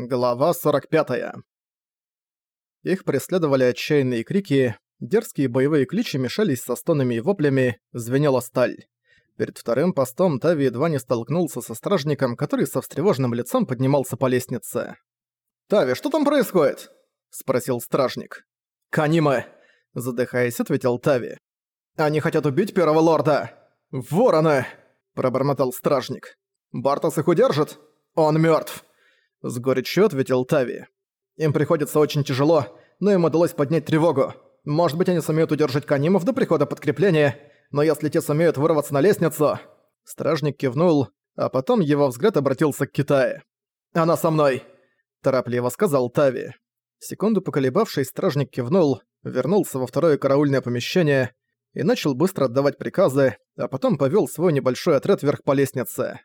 Глава 45. Их преследовали отчаянные крики, дерзкие боевые кличи мешались со стонами и воплями, звенела сталь. Перед вторым постом Тави едва не столкнулся со стражником, который со встревоженным лицом поднимался по лестнице. «Тави, что там происходит?» — спросил стражник. «Канима!» — задыхаясь, ответил Тави. «Они хотят убить первого лорда!» «Ворона!» — пробормотал стражник. «Бартас их удержит? Он мертв. С горечью ответил Тави. Им приходится очень тяжело, но им удалось поднять тревогу. Может быть, они сумеют удержать Канимов до прихода подкрепления, но если те сумеют вырваться на лестницу... Стражник кивнул, а потом его взгляд обратился к Китае. «Она со мной!» – торопливо сказал Тави. Секунду поколебавшись, стражник кивнул, вернулся во второе караульное помещение и начал быстро отдавать приказы, а потом повёл свой небольшой отряд вверх по лестнице.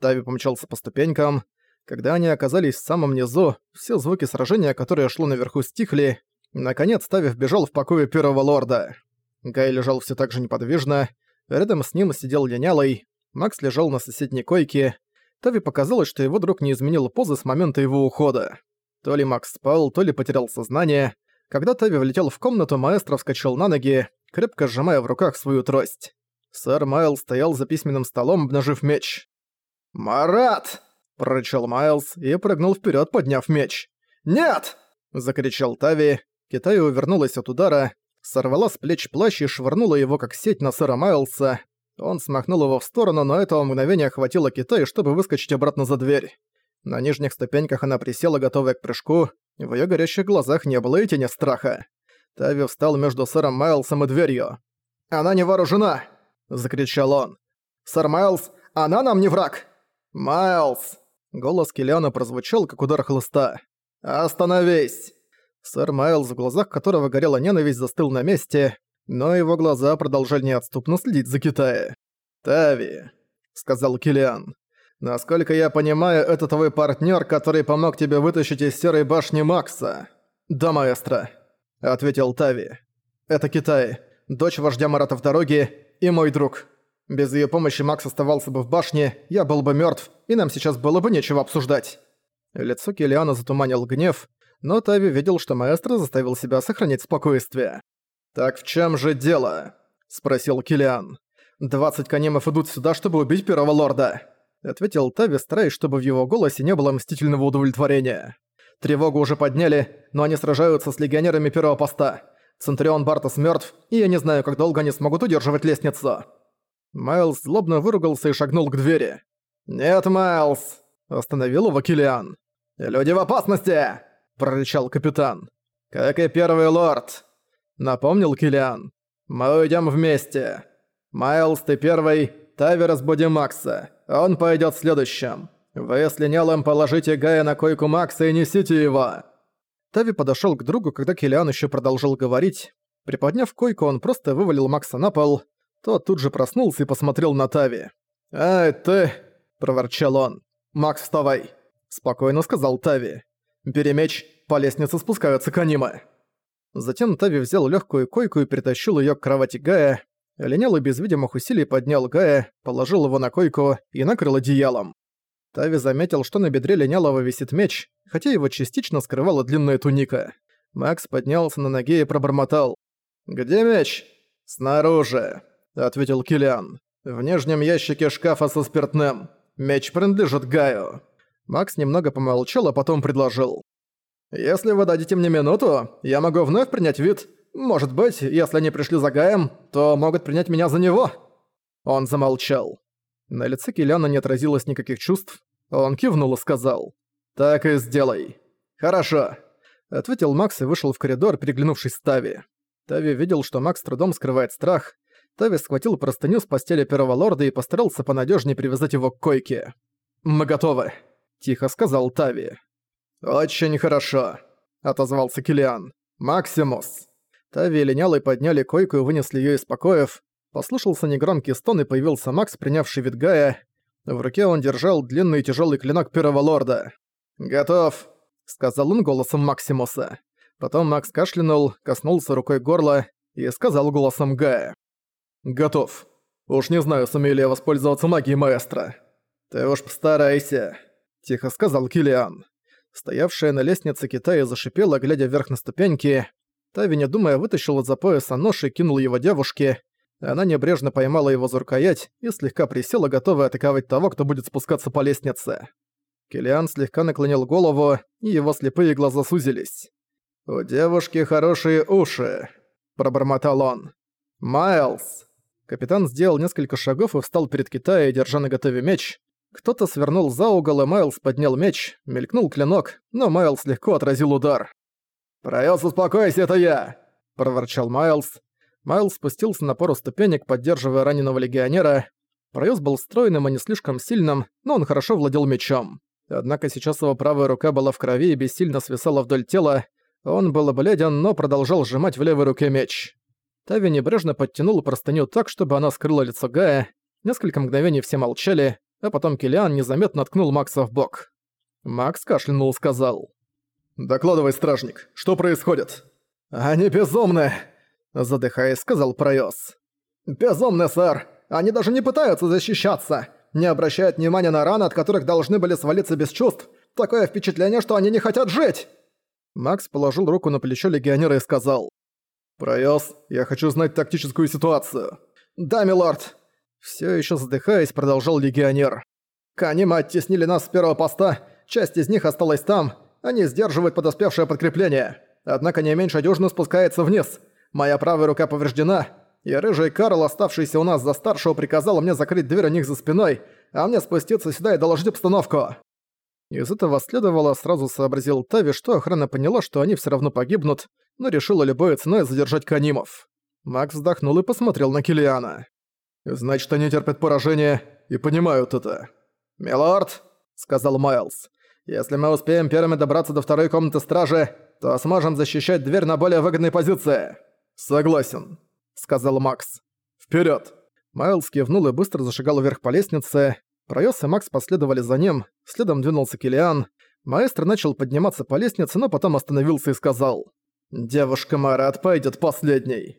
Тави помчался по ступенькам, когда они оказались в самом низу, все звуки сражения, которое шло наверху, стихли. Наконец, Тавив бежал в покое первого лорда. Гай лежал все так же неподвижно. Рядом с ним сидел линялый. Макс лежал на соседней койке. Тави показалось, что его друг не изменил позы с момента его ухода. То ли Макс спал, то ли потерял сознание. Когда Тави влетел в комнату, маэстро вскочил на ноги, крепко сжимая в руках свою трость. Сэр Майл стоял за письменным столом, обнажив меч. «Марат!» Прорычал Майлз и прыгнул вперед, подняв меч. «Нет!» – закричал Тави. Китай увернулась от удара, сорвала с плеч плащ и швырнула его как сеть на сэра Майлса. Он смахнул его в сторону, но этого мгновения хватило Китаю, чтобы выскочить обратно за дверь. На нижних ступеньках она присела, готовая к прыжку. В её горящих глазах не было и тени страха. Тави встал между сэром Майлсом и дверью. «Она не вооружена!» – закричал он. «Сэр Майлз, она нам не враг!» «Майлз!» Голос Киллиана прозвучал, как удар хлыста. «Остановись!» Сэр Майлз, в глазах которого горела ненависть, застыл на месте, но его глаза продолжали неотступно следить за Китая. «Тави», — сказал Киллиан, — «насколько я понимаю, это твой партнер, который помог тебе вытащить из Серой башни Макса». «Да, маэстро», — ответил Тави. «Это Китай, дочь вождя Марата в дороге и мой друг». Без ее помощи Макс оставался бы в башне, я был бы мертв, и нам сейчас было бы нечего обсуждать. Лицо Килиана затуманил гнев, но Тави видел, что маэстро заставил себя сохранить спокойствие. «Так в чем же дело?» – спросил Килиан. «Двадцать канемов идут сюда, чтобы убить первого лорда», – ответил Тави, стараясь, чтобы в его голосе не было мстительного удовлетворения. «Тревогу уже подняли, но они сражаются с легионерами первого поста. Центурион Бартас мертв, и я не знаю, как долго они смогут удерживать лестницу». Майлз злобно выругался и шагнул к двери. «Нет, Майлз!» – остановил его Киллиан. «Люди в опасности!» – прорычал капитан. «Как и первый лорд!» – напомнил Киллиан. «Мы уйдем вместе. Майлз, ты первый, Тави разбуди Макса. Он пойдет следующим. Вы с Линялом положите Гая на койку Макса и несите его!» Тави подошел к другу, когда Киллиан еще продолжал говорить. Приподняв койку, он просто вывалил Макса на пол, тот тут же проснулся и посмотрел на Тави. «Ай, ты!» – проворчал он. «Макс, вставай!» – спокойно сказал Тави. «Бери меч, по лестнице спускаются канимы». Затем Тави взял легкую койку и притащил ее к кровати Гая. Линялый без видимых усилий поднял Гая, положил его на койку и накрыл одеялом. Тави заметил, что на бедре Линялого висит меч, хотя его частично скрывала длинная туника. Макс поднялся на ноге и пробормотал. «Где меч?» «Снаружи». — ответил Килиан. «В нижнем ящике шкафа со спиртным. Меч принадлежит Гаю». Макс немного помолчал, а потом предложил. «Если вы дадите мне минуту, я могу вновь принять вид. Может быть, если они пришли за Гаем, то могут принять меня за него». Он замолчал. На лице Килиана не отразилось никаких чувств. Он кивнул и сказал. «Так и сделай». «Хорошо», — ответил Макс и вышел в коридор, переглянувшись с Тави. Тави видел, что Макс трудом скрывает страх, Тави схватил простыню с постели первого лорда и постарался понадежнее привязать его к койке. «Мы готовы», — тихо сказал Тави. «Очень хорошо», — отозвался Килиан. «Максимус». Тави и Линялый подняли койку и вынесли ее из покоев. Послушался негромкий стон и появился Макс, принявший вид Гая. В руке он держал длинный и тяжелый клинок первого лорда. «Готов», — сказал он голосом Максимуса. Потом Макс кашлянул, коснулся рукой горла и сказал голосом Гая. «Готов. Уж не знаю, сумею ли я воспользоваться магией маэстро». «Ты уж постарайся», — тихо сказал Килиан. Стоявшая на лестнице Китая зашипела, глядя вверх на ступеньки. Тави, не думая, вытащил из-за пояса нож и кинул его девушке. Она небрежно поймала его за рукоять и слегка присела, готовая атаковать того, кто будет спускаться по лестнице. Килиан слегка наклонил голову, и его слепые глаза сузились. «У девушки хорошие уши», — пробормотал он. «Майлз!» Капитан сделал несколько шагов и встал перед Китаем, держа на готове меч. Кто-то свернул за угол, и Майлз поднял меч, мелькнул клинок, но Майлз легко отразил удар. «Проёс, успокойся, это я!» – проворчал Майлз. Майлз спустился на пару ступенек, поддерживая раненого легионера. Проёс был стройным и не слишком сильным, но он хорошо владел мечом. Однако сейчас его правая рука была в крови и бессильно свисала вдоль тела. Он был бледен, но продолжал сжимать в левой руке меч. Тави небрежно подтянул простыню так, чтобы она скрыла лицо Гая. Несколько мгновений все молчали, а потом Килиан незаметно ткнул Макса в бок. Макс кашлянул и сказал. «Докладывай, стражник, что происходит?» «Они безумны!» Задыхаясь, сказал Пройос. «Безумны, сэр! Они даже не пытаются защищаться! Не обращают внимания на раны, от которых должны были свалиться без чувств! Такое впечатление, что они не хотят жить!» Макс положил руку на плечо легионера и сказал. «Пройос, я хочу знать тактическую ситуацию». «Да, милорд!» Все еще задыхаясь, продолжал легионер. «Канима оттеснили нас с первого поста, часть из них осталась там, они сдерживают подоспевшее подкрепление. Однако не меньше дюжины спускается вниз. Моя правая рука повреждена, и рыжий Карл, оставшийся у нас за старшего, приказал мне закрыть дверь у них за спиной, а мне спуститься сюда и доложить обстановку». Из этого следовало, сразу сообразил Тави, что охрана поняла, что они все равно погибнут, но решила любой ценой задержать Канимов. Макс вздохнул и посмотрел на Килиана. «Значит, они терпят поражение и понимают это». «Милорд», — сказал Майлз, если мы успеем первыми добраться до второй комнаты стражи, то сможем защищать дверь на более выгодной позиции». «Согласен», — сказал Макс. «Вперёд!» Майлз кивнул и быстро зашагал вверх по лестнице. Проёс и Макс последовали за ним, следом двинулся Килиан. Маэстро начал подниматься по лестнице, но потом остановился и сказал. «Девушка Марат пойдет последней».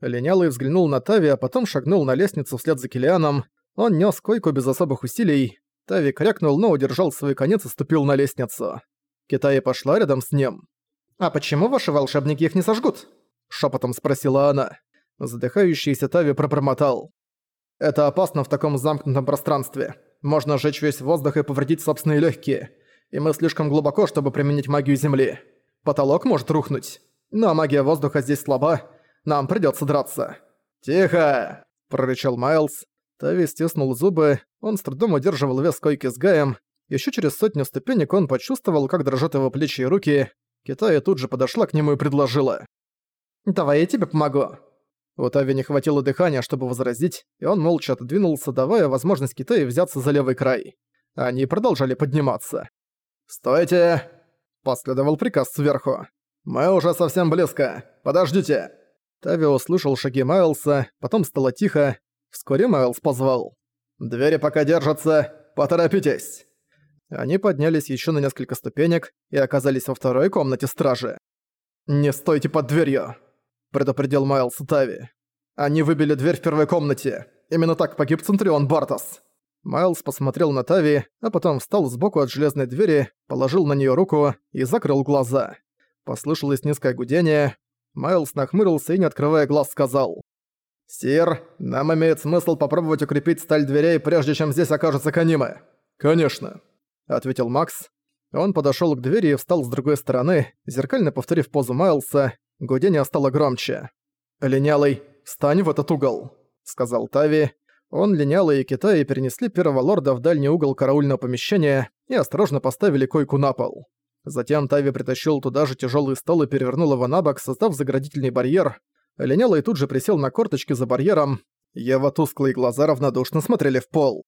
Линялый взглянул на Тави, а потом шагнул на лестницу вслед за Килианом. Он нёс койку без особых усилий. Тави крякнул, но удержал свой конец и ступил на лестницу. Китай пошла рядом с ним. «А почему ваши волшебники их не сожгут?» – шепотом спросила она. Задыхающийся Тави пробормотал. «Это опасно в таком замкнутом пространстве. Можно сжечь весь воздух и повредить собственные легкие. И мы слишком глубоко, чтобы применить магию Земли. Потолок может рухнуть. Но магия воздуха здесь слаба. Нам придется драться». «Тихо!» – прорычал Майлз. Тави стиснул зубы, он с трудом удерживал вес койки с Гаем. Еще через сотню ступенек он почувствовал, как дрожат его плечи и руки. Китая тут же подошла к нему и предложила. «Давай я тебе помогу». У Тави не хватило дыхания, чтобы возразить, и он молча отодвинулся, давая возможность Китаю взяться за левый край. Они продолжали подниматься. «Стойте!» – последовал приказ сверху. «Мы уже совсем близко. Подождите!» Тави услышал шаги Майлса, потом стало тихо, Вскоре Майлз позвал. «Двери пока держатся, поторопитесь!» Они поднялись еще на несколько ступенек и оказались во второй комнате стражи. «Не стойте под дверью!» – предупредил Майлз Тави. «Они выбили дверь в первой комнате. Именно так погиб Центурион Бартос». Майлз посмотрел на Тави, а потом встал сбоку от железной двери, положил на нее руку и закрыл глаза. Послышалось низкое гудение. Майлз нахмурился и, не открывая глаз, сказал. «Сир, нам имеет смысл попробовать укрепить сталь дверей, прежде чем здесь окажется Канима». «Конечно», — ответил Макс. Он подошёл к двери и встал с другой стороны, зеркально повторив позу Майлса. Гудение стало громче. «Линялый, встань в этот угол», — сказал Тави. Он, Линялый и Китай перенесли первого лорда в дальний угол караульного помещения и осторожно поставили койку на пол. Затем Тави притащил туда же тяжёлый стол и перевернул его на бок, создав заградительный барьер. Линялый тут же присел на корточки за барьером. Его тусклые глаза равнодушно смотрели в пол.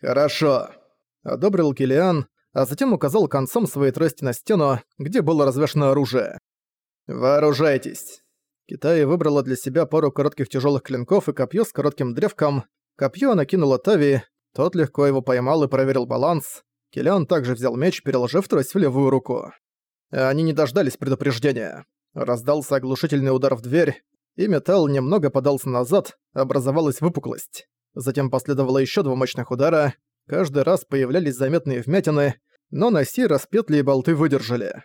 «Хорошо», — одобрил Килиан, а затем указал концом своей трости на стену, где было развешено оружие. «Вооружайтесь!» Китай выбрала для себя пару коротких тяжелых клинков и копье с коротким древком. Копье она кинула Тави, тот легко его поймал и проверил баланс. Килиан также взял меч, переложив трость в левую руку. Они не дождались предупреждения. Раздался оглушительный удар в дверь, и металл немного подался назад, образовалась выпуклость. Затем последовало еще два мощных удара, каждый раз появлялись заметные вмятины, но на сей раз петли и болты выдержали.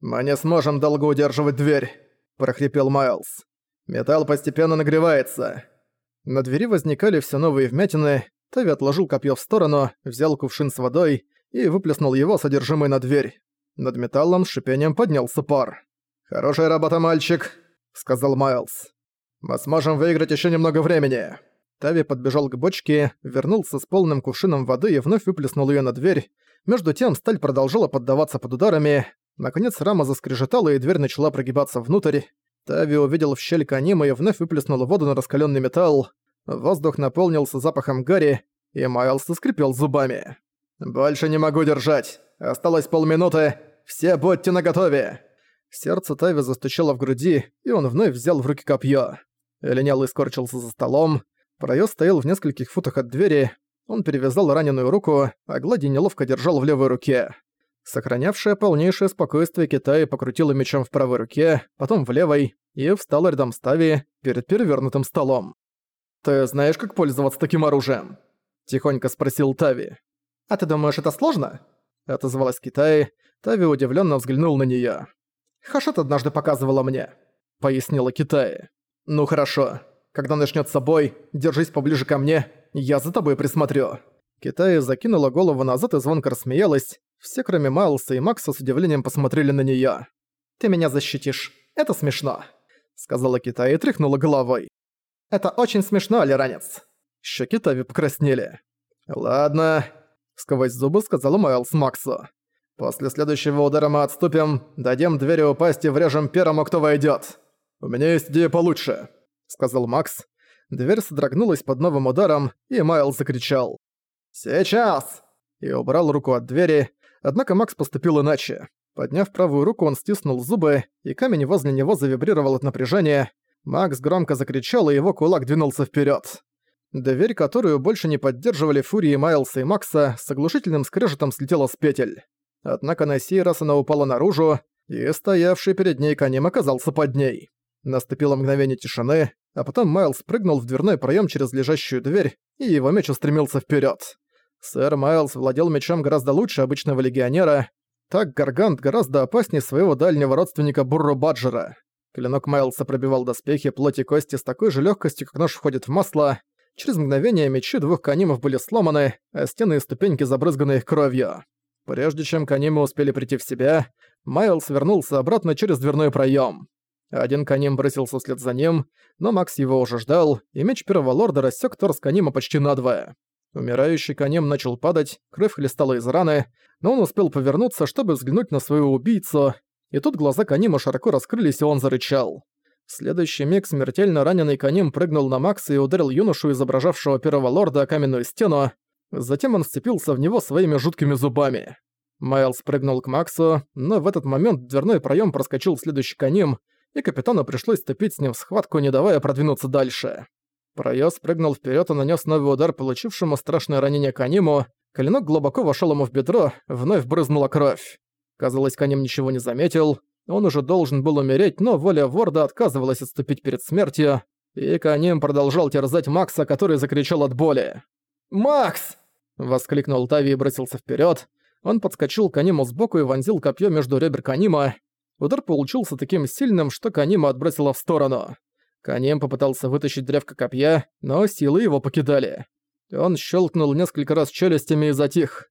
«Мы не сможем долго удерживать дверь», – прохрипел Майлз. «Металл постепенно нагревается». На двери возникали все новые вмятины, Тави отложил копье в сторону, взял кувшин с водой и выплеснул его содержимое на дверь. Над металлом с шипением поднялся пар. «Хорошая работа, мальчик», — сказал Майлз. «Мы сможем выиграть еще немного времени». Тави подбежал к бочке, вернулся с полным кувшином воды и вновь выплеснул ее на дверь. Между тем сталь продолжала поддаваться под ударами. Наконец рама заскрежетала, и дверь начала прогибаться внутрь. Тави увидел в щель Канима и вновь выплеснул воду на раскаленный металл. Воздух наполнился запахом гари, и Майлз скрипел зубами. «Больше не могу держать. Осталось полминуты. Все будьте наготове!» Сердце Тави застучало в груди, и он вновь взял в руки копье. Линялый скорчился за столом. Проёз стоял в нескольких футах от двери. Он перевязал раненую руку, а Глади неловко держал в левой руке. Сохранявшая полнейшее спокойствие Китая покрутила мечом в правой руке, потом в левой, и встала рядом с Тави перед перевернутым столом. «Ты знаешь, как пользоваться таким оружием?» – тихонько спросил Тави. «А ты думаешь, это сложно?» – отозвалась Китай. Тави удивленно взглянул на нее. «Хашот однажды показывала мне», – пояснила Китай. «Ну хорошо. Когда начнется бой, держись поближе ко мне, я за тобой присмотрю». Китай закинула голову назад и звонко рассмеялась. Все, кроме Майлса и Макса, с удивлением посмотрели на нее. «Ты меня защитишь. Это смешно», — сказала Китай и тряхнула головой. «Это очень смешно, Алиранец». Щеки Тави покраснели. «Ладно», — сквозь зубы сказала Майлз Максу. «После следующего удара мы отступим, дадим двери упасть и врежем первому, кто войдет. У меня есть идея получше», — сказал Макс. Дверь содрогнулась под новым ударом, и Майлз закричал. «Сейчас!» и убрал руку от двери, однако Макс поступил иначе. Подняв правую руку, он стиснул зубы, и камень возле него завибрировал от напряжения. Макс громко закричал, и его кулак двинулся вперед. Дверь, которую больше не поддерживали Фурии Майлса и Макса, с оглушительным скрежетом слетела с петель. Однако на сей раз она упала наружу, и стоявший перед ней конем оказался под ней. Наступило мгновение тишины, а потом Майлз прыгнул в дверной проем через лежащую дверь, и его меч устремился вперед. Сэр Майлз владел мечом гораздо лучше обычного легионера, так Гаргант гораздо опаснее своего дальнего родственника Бурру Баджера. Клинок Майлса пробивал доспехи, плоть и кости с такой же легкостью, как нож входит в масло, Через мгновение мечи двух канимов были сломаны, а стены и ступеньки забрызганы их кровью. Прежде чем канимы успели прийти в себя, Майлз вернулся обратно через дверной проем. Один каним бросился вслед за ним, но Макс его уже ждал, и меч первого лорда рассек торс канима почти надвое. Умирающий каним начал падать, кровь хлестала из раны, но он успел повернуться, чтобы взглянуть на своего убийцу, и тут глаза канима широко раскрылись, и он зарычал. В следующий миг смертельно раненый конем прыгнул на Макса и ударил юношу, изображавшего первого лорда, о каменную стену. Затем он вцепился в него своими жуткими зубами. Майлз прыгнул к Максу, но в этот момент дверной проем проскочил следующий конем, и капитану пришлось вступить с ним в схватку, не давая продвинуться дальше. Проёс прыгнул вперед и нанес новый удар получившему страшное ранение Каниму. Клинок глубоко вошел ему в бедро, вновь брызнула кровь. Казалось, Каним ничего не заметил. Он уже должен был умереть, но воля Ворда отказывалась отступить перед смертью, и Каним продолжал терзать Макса, который закричал от боли. «Макс!» — воскликнул Тави и бросился вперед. Он подскочил к Каниму сбоку и вонзил копье между ребер Канима. Удар получился таким сильным, что Канима отбросило в сторону. Каним попытался вытащить древко копья, но силы его покидали. Он щелкнул несколько раз челюстями и затих.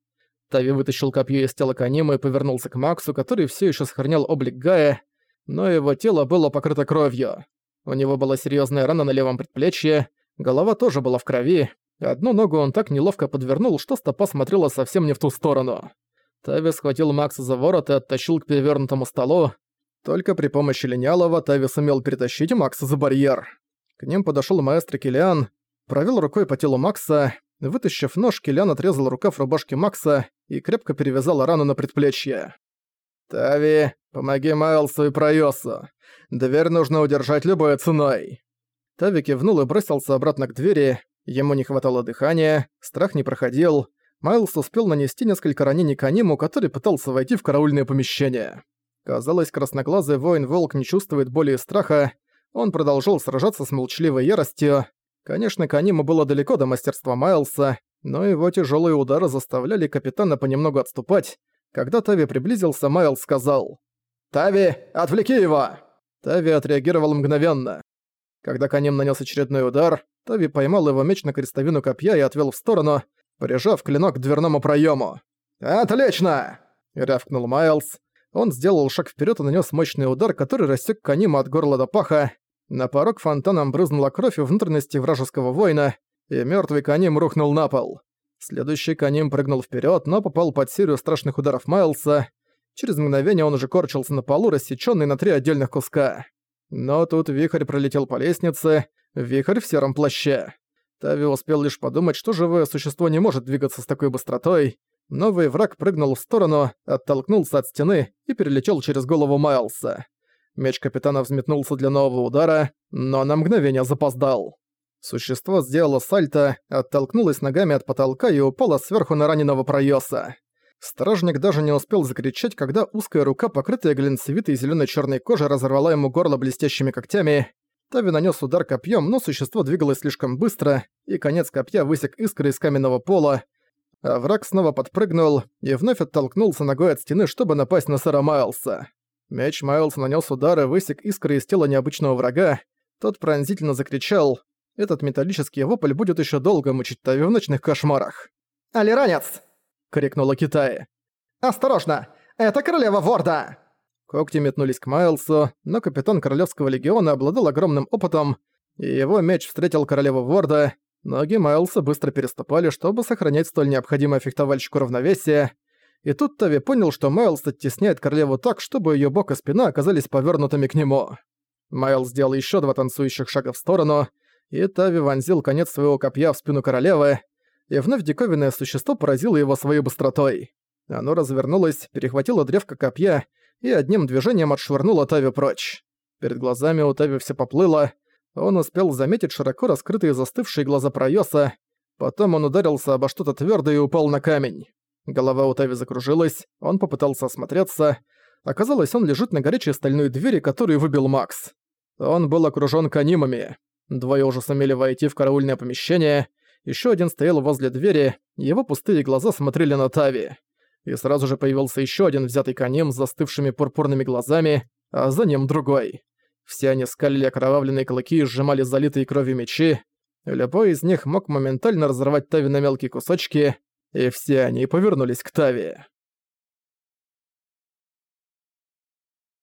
Тави вытащил копье из тела Канима и повернулся к Максу, который все еще сохранял облик Гая, но его тело было покрыто кровью. У него была серьезная рана на левом предплечье, голова тоже была в крови, одну ногу он так неловко подвернул, что стопа смотрела совсем не в ту сторону. Тави схватил Макса за ворот и оттащил к перевернутому столу. Только при помощи линялого Тави сумел перетащить Макса за барьер. К ним подошел маэстро Килиан, провел рукой по телу Макса, Вытащив нож, Киллиан отрезал рукав рубашки Макса и крепко перевязал рану на предплечье. «Тави, помоги Майлсу и Пройосу. Дверь нужно удержать любой ценой». Тави кивнул и бросился обратно к двери. Ему не хватало дыхания, страх не проходил. Майлз успел нанести несколько ранений Каниму, который пытался войти в караульное помещение. Казалось, красноглазый воин-волк не чувствует боли и страха. Он продолжал сражаться с молчаливой яростью. Конечно, Каниму было далеко до мастерства Майлса, но его тяжелые удары заставляли капитана понемногу отступать, Когда Тави приблизился, Майл сказал «Тави, отвлеки его!» Тави отреагировал мгновенно. Когда Каним нанес очередной удар, Тави поймал его меч на крестовину копья и отвел в сторону, прижав клинок к дверному проему. «Отлично!» — рявкнул Майлз. Он сделал шаг вперед и нанес мощный удар, который рассек Канима от горла до паха. На порог фонтаном брызнула кровь у внутренности вражеского воина, и мертвый Каним рухнул на пол. Следующий Каним прыгнул вперед, но попал под серию страшных ударов Майлса. Через мгновение он уже корчился на полу, рассеченный на три отдельных куска. Но тут вихрь пролетел по лестнице, вихрь в сером плаще. Тави успел лишь подумать, что живое существо не может двигаться с такой быстротой. Новый враг прыгнул в сторону, оттолкнулся от стены и перелетел через голову Майлса. Меч капитана взметнулся для нового удара, но на мгновение запоздал. Существо сделало сальто, оттолкнулось ногами от потолка и упало сверху на раненого проёса. Стражник даже не успел закричать, когда узкая рука, покрытая глинцевитой зелёной чёрной кожей, разорвала ему горло блестящими когтями. Тави нанёс удар копьем, но существо двигалось слишком быстро, и конец копья высек искры из каменного пола, а враг снова подпрыгнул и вновь оттолкнулся ногой от стены, чтобы напасть на сэра Майлса. Меч Майлса нанес удар и высек искры из тела необычного врага. Тот пронзительно закричал. Этот металлический вопль будет еще долго мучить Тави в ночных кошмарах. «Алиранец!» — крикнула Китая. «Осторожно! Это королева Ворда!» Когти метнулись к Майлсу, но капитан Королевского легиона обладал огромным опытом, и его меч встретил королеву Ворда, Ноги Майлса быстро переступали, чтобы сохранять столь необходимое фехтовальщику равновесие, и тут Тави понял, что Майлз оттесняет королеву так, чтобы ее бок и спина оказались повернутыми к нему. Майлз сделал еще два танцующих шага в сторону, и Тави вонзил конец своего копья в спину королевы, и вновь диковинное существо поразило его своей быстротой. Оно развернулось, перехватило древко копья и одним движением отшвырнуло Тави прочь. Перед глазами у Тави все поплыло, он успел заметить широко раскрытые застывшие глаза Проёса, потом он ударился обо что-то твёрдое и упал на камень. Голова у Тави закружилась, он попытался осмотреться. Оказалось, он лежит на горячей стальной двери, которую выбил Макс. Он был окружён канимами. Двое уже сумели войти в караульное помещение, ещё один стоял возле двери, его пустые глаза смотрели на Тави. И сразу же появился ещё один взятый каним с застывшими пурпурными глазами, а за ним другой. Все они скалили окровавленные клыки и сжимали залитые кровью мечи. Любой из них мог моментально разорвать Тави на мелкие кусочки, и все они повернулись к Тави.